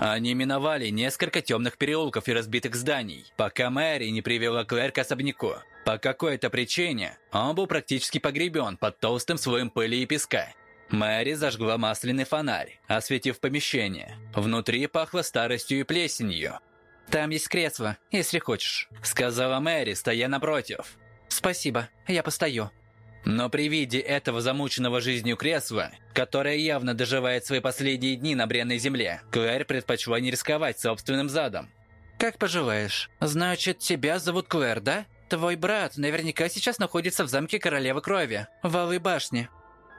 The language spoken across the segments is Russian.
Они миновали несколько темных переулков и разбитых зданий, пока Мэри не привела Клэр к особняку. По какой-то причине он был практически погребен под толстым слоем пыли и песка. Мэри зажгла масляный фонарь, осветив помещение. Внутри пахло старостью и плесенью. «Там есть кресло, если хочешь», — сказала Мэри, стоя напротив. «Спасибо, я постою». Но при виде этого замученного жизнью кресла, которое явно доживает свои последние дни на бренной земле, Клэр предпочла не рисковать собственным задом. «Как поживаешь? Значит, тебя зовут Клэр, да? Твой брат наверняка сейчас находится в замке Королевы Крови, в Алой башне.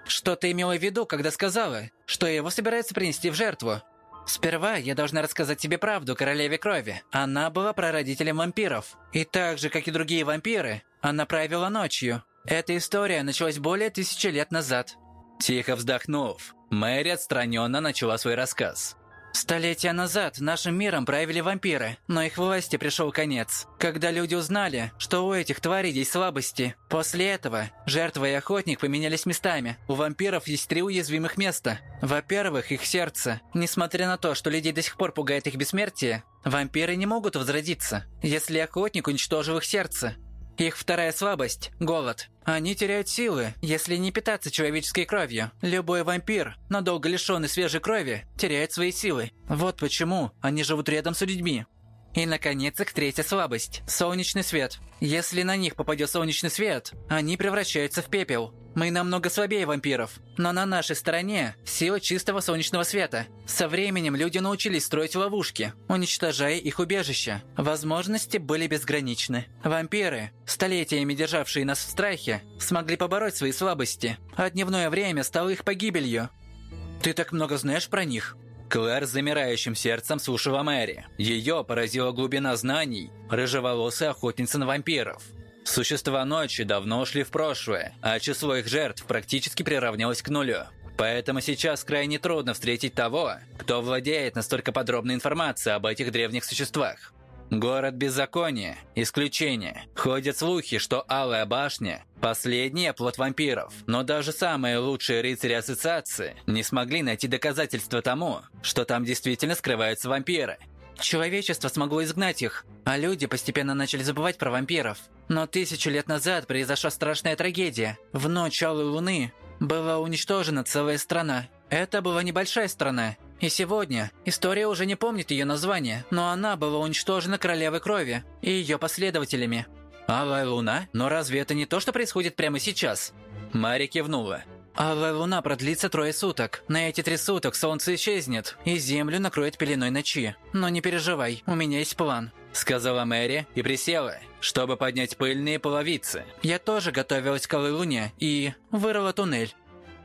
Что ты имела в виду, когда сказала, что его собираются принести в жертву? Сперва я должна рассказать тебе правду Королеве Крови. Она была прародителем вампиров. И так же, как и другие вампиры, она правила ночью. Эта история началась более тысячи лет назад. Тихо вздохнув, Мэри отстраненно начала свой рассказ. Столетия назад нашим миром правили вампиры, но их власти пришел конец, когда люди узнали, что у этих тварей есть слабости. После этого жертва и охотник поменялись местами. У вампиров есть три уязвимых места. Во-первых, их сердце. Несмотря на то, что людей до сих пор пугает их бессмертие, вампиры не могут возродиться, если охотник уничтожил их сердце. Их вторая слабость – голод. Они теряют силы, если не питаться человеческой кровью. Любой вампир, надолго лишенный свежей крови, теряет свои силы. Вот почему они живут рядом с людьми. И, наконец, их третья слабость – солнечный свет. Если на них попадет солнечный свет, они превращаются в пепел. Мы намного слабее вампиров, но на нашей стороне сила чистого солнечного света. Со временем люди научились строить ловушки, уничтожая их убежища. Возможности были безграничны. Вампиры, столетиями державшие нас в страхе, смогли побороть свои слабости, а дневное время стало их погибелью. Ты так много знаешь про них? Клэр с замирающим сердцем слушала Мэри. Ее поразила глубина знаний рыжеволосой охотницы на вампиров. Существа ночи давно ушли в прошлое, а число их жертв практически приравнялось к нулю. Поэтому сейчас крайне трудно встретить того, кто владеет настолько подробной информацией об этих древних существах. Город беззакония – исключение. Ходят слухи, что Алая башня – последний оплот вампиров. Но даже самые лучшие рыцари ассоциации не смогли найти доказательства тому, что там действительно скрываются вампиры. Человечество смогло изгнать их, а люди постепенно начали забывать про вампиров. Но тысячу лет назад произошла страшная трагедия. В ночь Алой Луны была уничтожена целая страна. Это была небольшая страна. И сегодня история уже не помнит ее название, но она была уничтожена Королевой Крови и ее последователями. Алая Луна? Но разве это не то, что происходит прямо сейчас? Мари кивнула. Алая луна продлится трое суток. На эти три суток солнце исчезнет, и землю накроет пеленой ночи. Но не переживай, у меня есть план. Сказала Мэри и присела, чтобы поднять пыльные половицы. Я тоже готовилась к алой луне и вырыла туннель.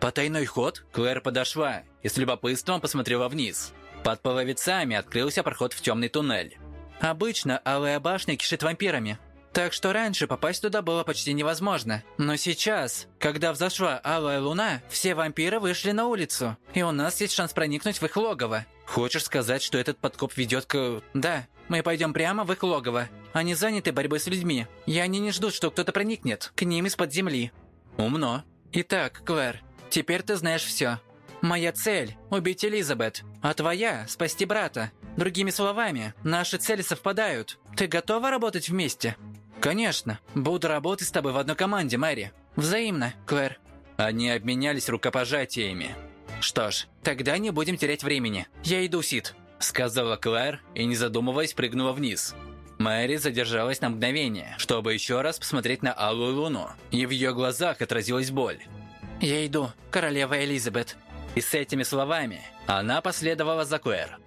Потайной ход? Клэр подошла и с любопытством посмотрела вниз. Под половицами открылся проход в темный туннель. Обычно алая башня кишит вампирами, так что раньше попасть туда было почти невозможно. Но сейчас, когда взошла алая луна, все вампиры вышли на улицу, и у нас есть шанс проникнуть в их логово. Хочешь сказать, что этот подкоп ведет к... Да, мы пойдем прямо в их логово. Они заняты борьбой с людьми, и они не ждут, что кто-то проникнет к ним из-под земли. Умно. Итак, Клэр, теперь ты знаешь все. Моя цель – убить Элизабет, а твоя – спасти брата. Другими словами, наши цели совпадают. Ты готова работать вместе? «Конечно. Буду работать с тобой в одной команде, Мэри. Взаимно, Клэр». Они обменялись рукопожатиями. «Что ж, тогда не будем терять времени. Я иду, Сид», — сказала Клэр и, не задумываясь, прыгнула вниз. Мэри задержалась на мгновение, чтобы еще раз посмотреть на Алую Луну, и в ее глазах отразилась боль. «Я иду, королева Элизабет». И с этими словами она последовала за Клэр.